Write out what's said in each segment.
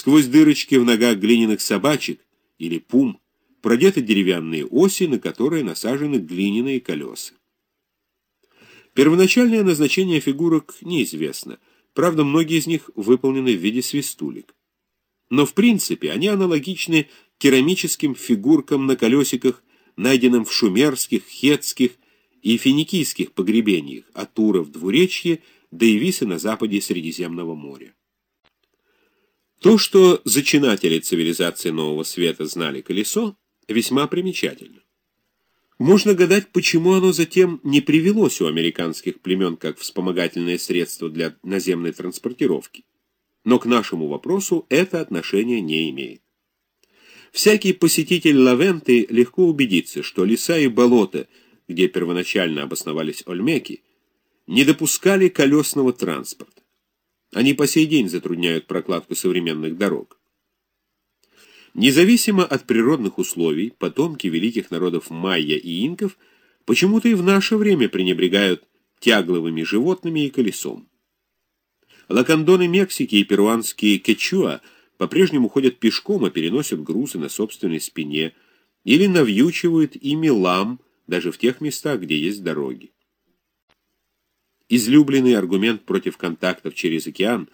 Сквозь дырочки в ногах глиняных собачек или пум продеты деревянные оси, на которые насажены глиняные колеса. Первоначальное назначение фигурок неизвестно, правда, многие из них выполнены в виде свистулек. Но в принципе они аналогичны керамическим фигуркам на колесиках, найденным в шумерских, хетских и финикийских погребениях от в Двуречье до Ивисы на западе Средиземного моря. То, что зачинатели цивилизации Нового Света знали колесо, весьма примечательно. Можно гадать, почему оно затем не привелось у американских племен как вспомогательное средство для наземной транспортировки. Но к нашему вопросу это отношение не имеет. Всякий посетитель Лавенты легко убедится, что леса и болота, где первоначально обосновались ольмеки, не допускали колесного транспорта. Они по сей день затрудняют прокладку современных дорог. Независимо от природных условий, потомки великих народов майя и инков почему-то и в наше время пренебрегают тягловыми животными и колесом. Лакандоны Мексики и перуанские кечуа по-прежнему ходят пешком и переносят грузы на собственной спине или навьючивают ими лам даже в тех местах, где есть дороги. Излюбленный аргумент против контактов через океан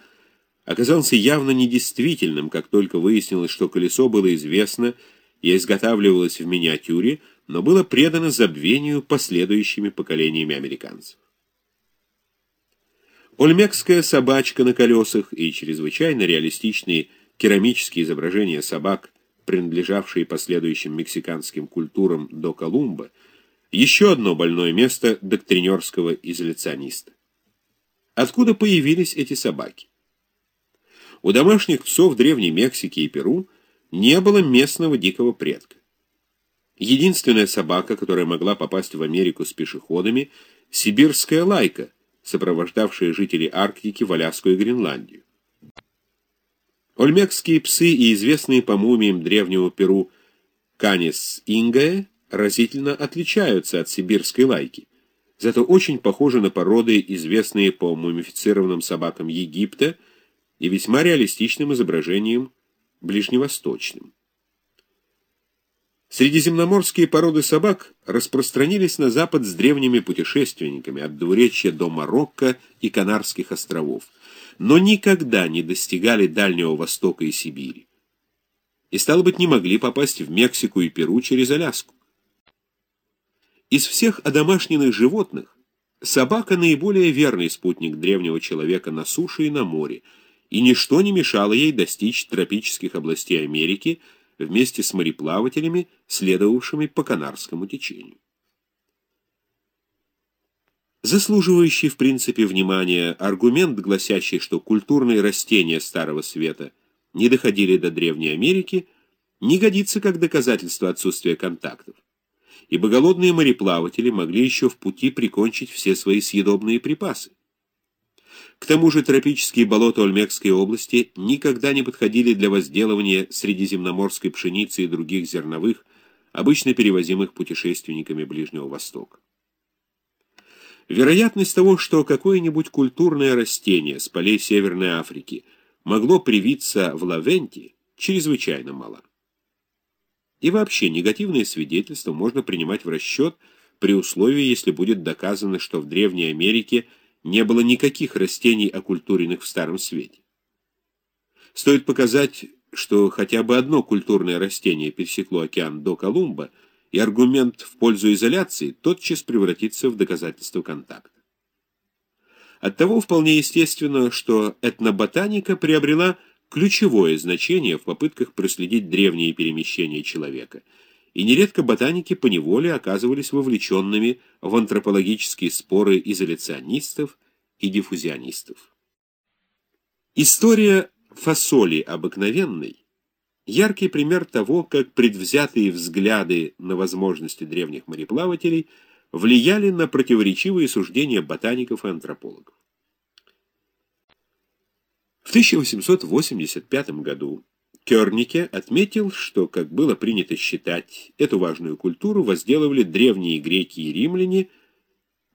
оказался явно недействительным, как только выяснилось, что колесо было известно и изготавливалось в миниатюре, но было предано забвению последующими поколениями американцев. Ольмекская собачка на колесах и чрезвычайно реалистичные керамические изображения собак, принадлежавшие последующим мексиканским культурам до Колумба, еще одно больное место доктринерского изоляциониста. Откуда появились эти собаки? У домашних псов Древней Мексики и Перу не было местного дикого предка. Единственная собака, которая могла попасть в Америку с пешеходами, сибирская лайка, сопровождавшая жителей Арктики в Аляску и Гренландию. Ольмекские псы и известные по мумиям древнего Перу Канис ингая разительно отличаются от сибирской лайки, зато очень похожи на породы, известные по мумифицированным собакам Египта и весьма реалистичным изображением ближневосточным. Средиземноморские породы собак распространились на запад с древними путешественниками от Двуречья до Марокко и Канарских островов, но никогда не достигали Дальнего Востока и Сибири. И, стало быть, не могли попасть в Мексику и Перу через Аляску. Из всех одомашненных животных собака наиболее верный спутник древнего человека на суше и на море, и ничто не мешало ей достичь тропических областей Америки вместе с мореплавателями, следовавшими по Канарскому течению. Заслуживающий в принципе внимания аргумент, гласящий, что культурные растения Старого Света не доходили до Древней Америки, не годится как доказательство отсутствия контактов ибо голодные мореплаватели могли еще в пути прикончить все свои съедобные припасы. К тому же тропические болота Ольмекской области никогда не подходили для возделывания средиземноморской пшеницы и других зерновых, обычно перевозимых путешественниками Ближнего Востока. Вероятность того, что какое-нибудь культурное растение с полей Северной Африки могло привиться в Лавенте, чрезвычайно мала. И вообще негативное свидетельство можно принимать в расчет при условии, если будет доказано, что в Древней Америке не было никаких растений, оккультуренных в Старом Свете. Стоит показать, что хотя бы одно культурное растение пересекло океан до Колумба, и аргумент в пользу изоляции тотчас превратится в доказательство контакта. Оттого вполне естественно, что этноботаника приобрела ключевое значение в попытках проследить древние перемещения человека, и нередко ботаники поневоле оказывались вовлеченными в антропологические споры изоляционистов и диффузионистов. История фасоли обыкновенной – яркий пример того, как предвзятые взгляды на возможности древних мореплавателей влияли на противоречивые суждения ботаников и антропологов. В 1885 году Кернике отметил, что, как было принято считать, эту важную культуру возделывали древние греки и римляне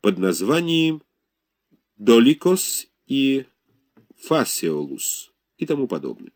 под названием Доликос и Фасиолус и тому подобное.